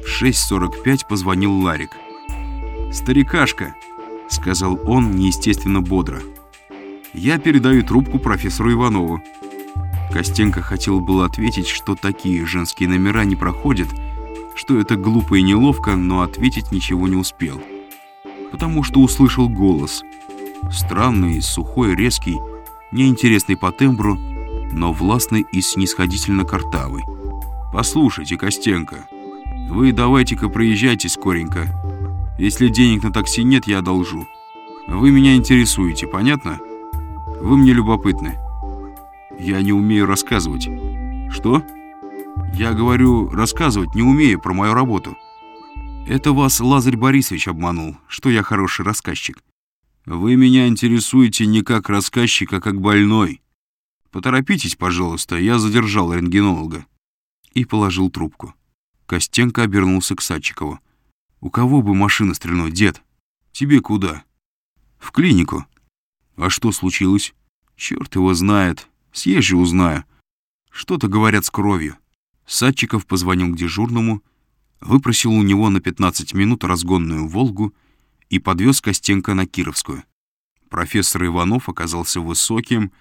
В 6.45 позвонил Ларик. «Старикашка», — сказал он неестественно бодро. «Я передаю трубку профессору Иванову». Костенко хотел было ответить, что такие женские номера не проходят, что это глупо и неловко, но ответить ничего не успел. Потому что услышал голос. Странный, сухой, резкий, неинтересный по тембру, но властный и снисходительно картавый. «Послушайте, Костенко, вы давайте-ка проезжайте скоренько. Если денег на такси нет, я одолжу. Вы меня интересуете, понятно? Вы мне любопытны. Я не умею рассказывать. Что? Я говорю, рассказывать не умею про мою работу. Это вас Лазарь Борисович обманул, что я хороший рассказчик. Вы меня интересуете не как рассказчик, а как больной. Поторопитесь, пожалуйста, я задержал рентгенолога. И положил трубку. Костенко обернулся к Садчикову. «У кого бы машина стрельнуть, дед? Тебе куда?» «В клинику». «А что случилось?» «Черт его знает. Съезжу, узнаю. Что-то говорят с кровью». Садчиков позвонил к дежурному, выпросил у него на 15 минут разгонную «Волгу» и подвез Костенко на Кировскую. Профессор Иванов оказался высоким,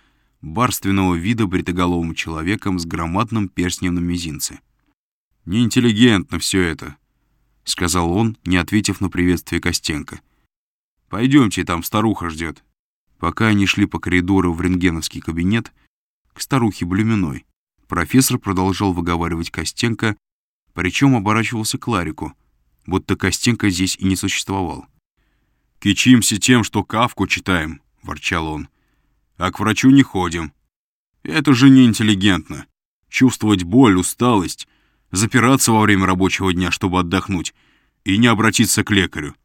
барственного вида бритоголовым человеком с громадным перстнем на мизинце. «Неинтеллигентно все это», — сказал он, не ответив на приветствие Костенко. «Пойдемте, там старуха ждет». Пока они шли по коридору в рентгеновский кабинет, к старухе Блюминой, профессор продолжал выговаривать Костенко, причем оборачивался к Ларику, будто Костенко здесь и не существовал. «Кичимся тем, что Кавку читаем», — ворчал он а к врачу не ходим. Это же неинтеллигентно. Чувствовать боль, усталость, запираться во время рабочего дня, чтобы отдохнуть, и не обратиться к лекарю.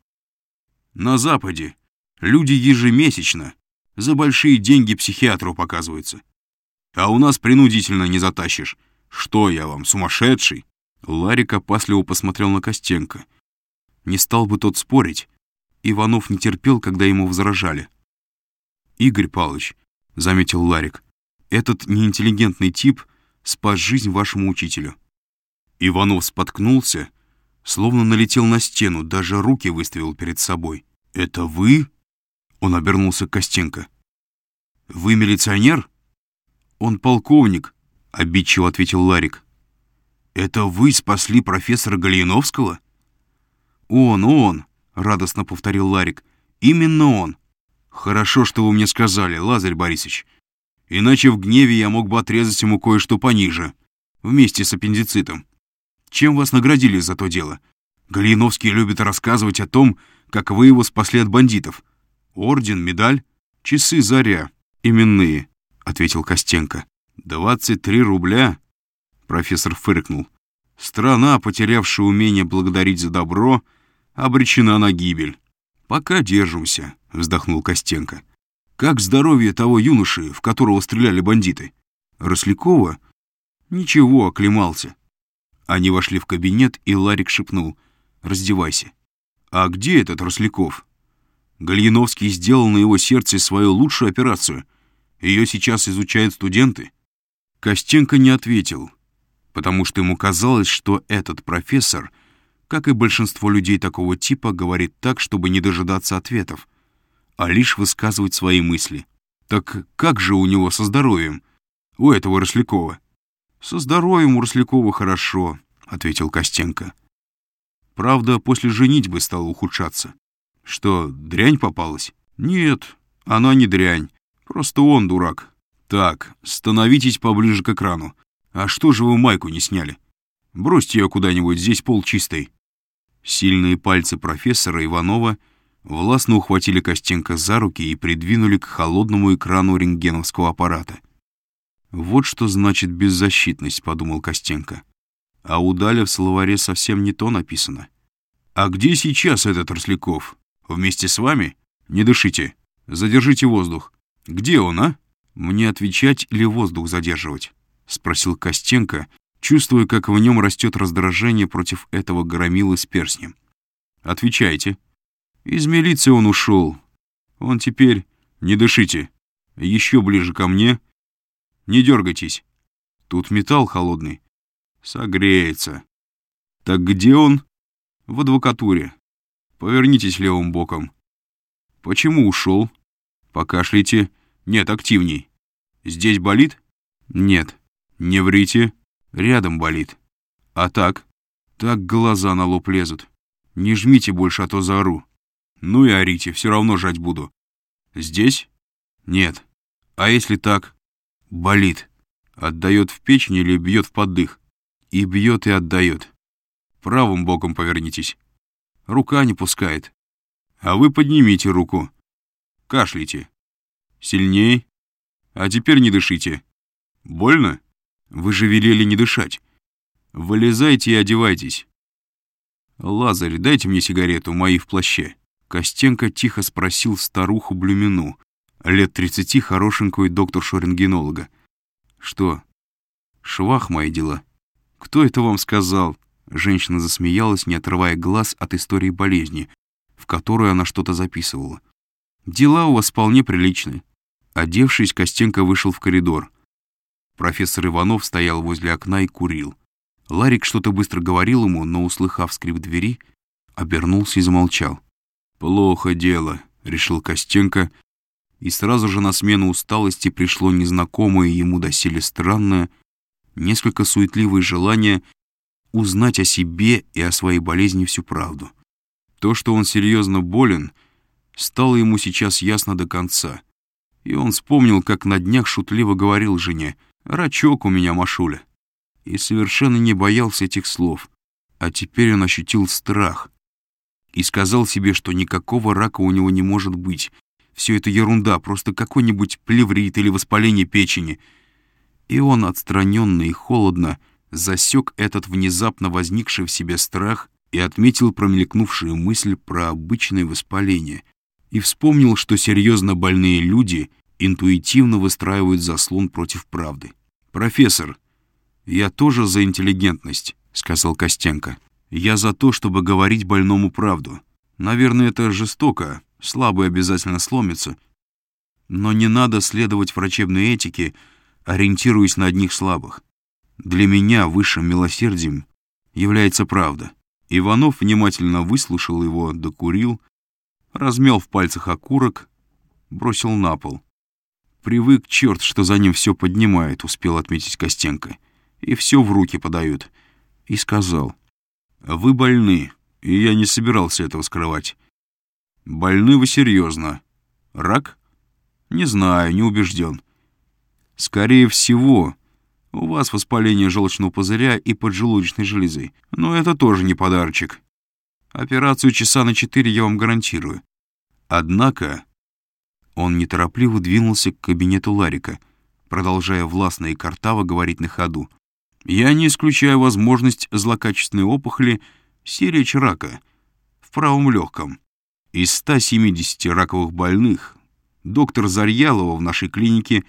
На Западе люди ежемесячно за большие деньги психиатру показываются. А у нас принудительно не затащишь. Что я вам, сумасшедший? Ларик опасливо посмотрел на Костенко. Не стал бы тот спорить. Иванов не терпел, когда ему возражали. «Игорь Павлович, — заметил Ларик. «Этот неинтеллигентный тип спас жизнь вашему учителю». Иванов споткнулся, словно налетел на стену, даже руки выставил перед собой. «Это вы?» Он обернулся к Костенко. «Вы милиционер?» «Он полковник», — обидчиво ответил Ларик. «Это вы спасли профессора Галиновского?» «Он, он», — радостно повторил Ларик. «Именно он». «Хорошо, что вы мне сказали, Лазарь Борисович. Иначе в гневе я мог бы отрезать ему кое-что пониже, вместе с аппендицитом. Чем вас наградили за то дело? Галиновский любит рассказывать о том, как вы его спасли от бандитов. Орден, медаль, часы заря, именные», — ответил Костенко. «Двадцать три рубля?» — профессор фыркнул. «Страна, потерявшая умение благодарить за добро, обречена на гибель. Пока держимся» вздохнул Костенко. «Как здоровье того юноши, в которого стреляли бандиты? Рослякова?» «Ничего, оклемался». Они вошли в кабинет, и Ларик шепнул. «Раздевайся». «А где этот Росляков?» Гальяновский сделал на его сердце свою лучшую операцию. Ее сейчас изучают студенты. Костенко не ответил, потому что ему казалось, что этот профессор, как и большинство людей такого типа, говорит так, чтобы не дожидаться ответов а лишь высказывать свои мысли. Так как же у него со здоровьем? У этого Рослякова. Со здоровьем у Рослякова хорошо, ответил Костенко. Правда, после женитьбы стало ухудшаться. Что, дрянь попалась? Нет, она не дрянь. Просто он дурак. Так, становитесь поближе к экрану. А что же вы майку не сняли? Бросьте ее куда-нибудь, здесь пол чистый. Сильные пальцы профессора Иванова — властно ухватили Костенко за руки и придвинули к холодному экрану рентгеновского аппарата. «Вот что значит беззащитность», — подумал Костенко. А у Даля в словаре совсем не то написано. «А где сейчас этот Росляков? Вместе с вами? Не дышите. Задержите воздух. Где он, а? Мне отвечать или воздух задерживать?» — спросил Костенко, чувствуя, как в нем растет раздражение против этого громилы с перстнем. «Отвечайте», из милиции он ушел. Он теперь... Не дышите. Еще ближе ко мне. Не дергайтесь. Тут металл холодный. Согреется. Так где он? В адвокатуре. Повернитесь левым боком. Почему ушел? Покашляйте. Нет, активней. Здесь болит? Нет. Не врите. Рядом болит. А так? Так глаза на лоб лезут. Не жмите больше, а то заору. Ну и орите, все равно жать буду. Здесь? Нет. А если так? Болит. Отдает в печень или бьет в поддых? И бьет, и отдает. Правым боком повернитесь. Рука не пускает. А вы поднимите руку. Кашляйте. Сильней. А теперь не дышите. Больно? Вы же велели не дышать. Вылезайте и одевайтесь. Лазарь, дайте мне сигарету, мои в плаще. Костенко тихо спросил старуху Блюмину, лет тридцати, хорошенькую доктор-шорингенолога. Что? Швах мои дела. Кто это вам сказал? Женщина засмеялась, не отрывая глаз от истории болезни, в которую она что-то записывала. «Дела у вас вполне приличные». Одевшись, Костенко вышел в коридор. Профессор Иванов стоял возле окна и курил. Ларик что-то быстро говорил ему, но, услыхав скрип двери, обернулся и замолчал. «Плохо дело», — решил Костенко, и сразу же на смену усталости пришло незнакомое ему доселе странное, несколько суетливое желание узнать о себе и о своей болезни всю правду. То, что он серьезно болен, стало ему сейчас ясно до конца. И он вспомнил, как на днях шутливо говорил жене «Рачок у меня, Машуля». И совершенно не боялся этих слов. А теперь он ощутил страх. И сказал себе, что никакого рака у него не может быть. Все это ерунда, просто какой-нибудь плеврит или воспаление печени. И он отстраненно и холодно засек этот внезапно возникший в себе страх и отметил промелькнувшую мысль про обычное воспаление и вспомнил, что серьезно больные люди интуитивно выстраивают заслон против правды. «Профессор, я тоже за интеллигентность», — сказал Костенко. «Я за то, чтобы говорить больному правду. Наверное, это жестоко, слабый обязательно сломится. Но не надо следовать врачебной этике, ориентируясь на одних слабых. Для меня высшим милосердием является правда. Иванов внимательно выслушал его, докурил, размял в пальцах окурок, бросил на пол. Привык черт, что за ним все поднимает, успел отметить Костенко. И все в руки подают. И сказал, «Вы больны, и я не собирался этого скрывать. Больны вы серьезно. Рак? Не знаю, не убежден. Скорее всего, у вас воспаление желчного пузыря и поджелудочной железы. Но это тоже не подарочек. Операцию часа на четыре я вам гарантирую. Однако он неторопливо двинулся к кабинету Ларика, продолжая властно и картаво говорить на ходу. «Я не исключаю возможность злокачественной опухоли сиречь рака в правом легком. Из 170 раковых больных доктор Зарьялова в нашей клинике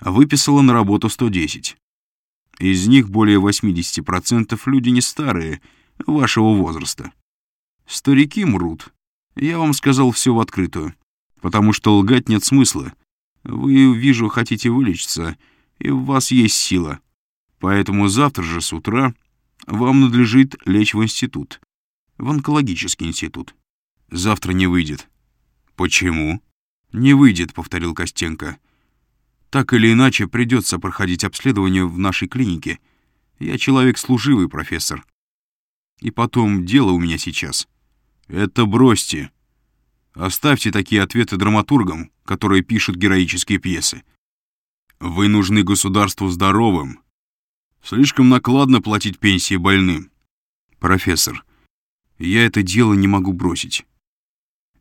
выписала на работу 110. Из них более 80% люди не старые, вашего возраста. Старики мрут. Я вам сказал все в открытую, потому что лгать нет смысла. Вы, вижу, хотите вылечиться, и в вас есть сила. Поэтому завтра же с утра вам надлежит лечь в институт, в онкологический институт. Завтра не выйдет. Почему? Не выйдет, повторил Костенко. Так или иначе, придется проходить обследование в нашей клинике. Я человек служивый, профессор. И потом, дело у меня сейчас. Это бросьте. Оставьте такие ответы драматургам, которые пишут героические пьесы. Вы нужны государству здоровым. Слишком накладно платить пенсии больным. Профессор, я это дело не могу бросить.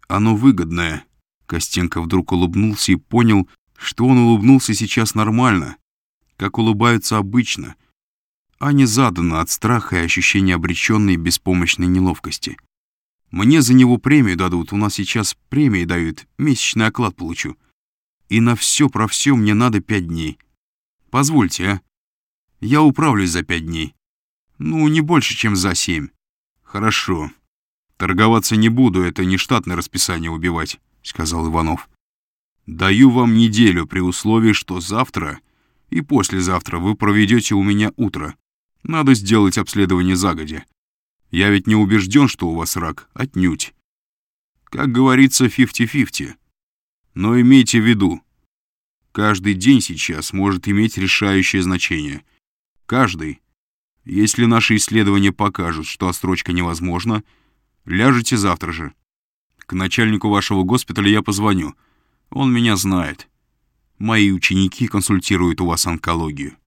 Оно выгодное. Костенко вдруг улыбнулся и понял, что он улыбнулся сейчас нормально, как улыбаются обычно, а не заданно от страха и ощущения обреченной беспомощной неловкости. Мне за него премию дадут, у нас сейчас премии дают, месячный оклад получу. И на все про все мне надо пять дней. Позвольте, а? Я управлюсь за пять дней. Ну, не больше, чем за семь. Хорошо. Торговаться не буду, это не штатное расписание убивать, сказал Иванов. Даю вам неделю при условии, что завтра и послезавтра вы проведете у меня утро. Надо сделать обследование загодя. Я ведь не убежден, что у вас рак, отнюдь. Как говорится, 50-50. Но имейте в виду, каждый день сейчас может иметь решающее значение. Каждый. Если наши исследования покажут, что отсрочка невозможна, ляжете завтра же. К начальнику вашего госпиталя я позвоню. Он меня знает. Мои ученики консультируют у вас онкологию.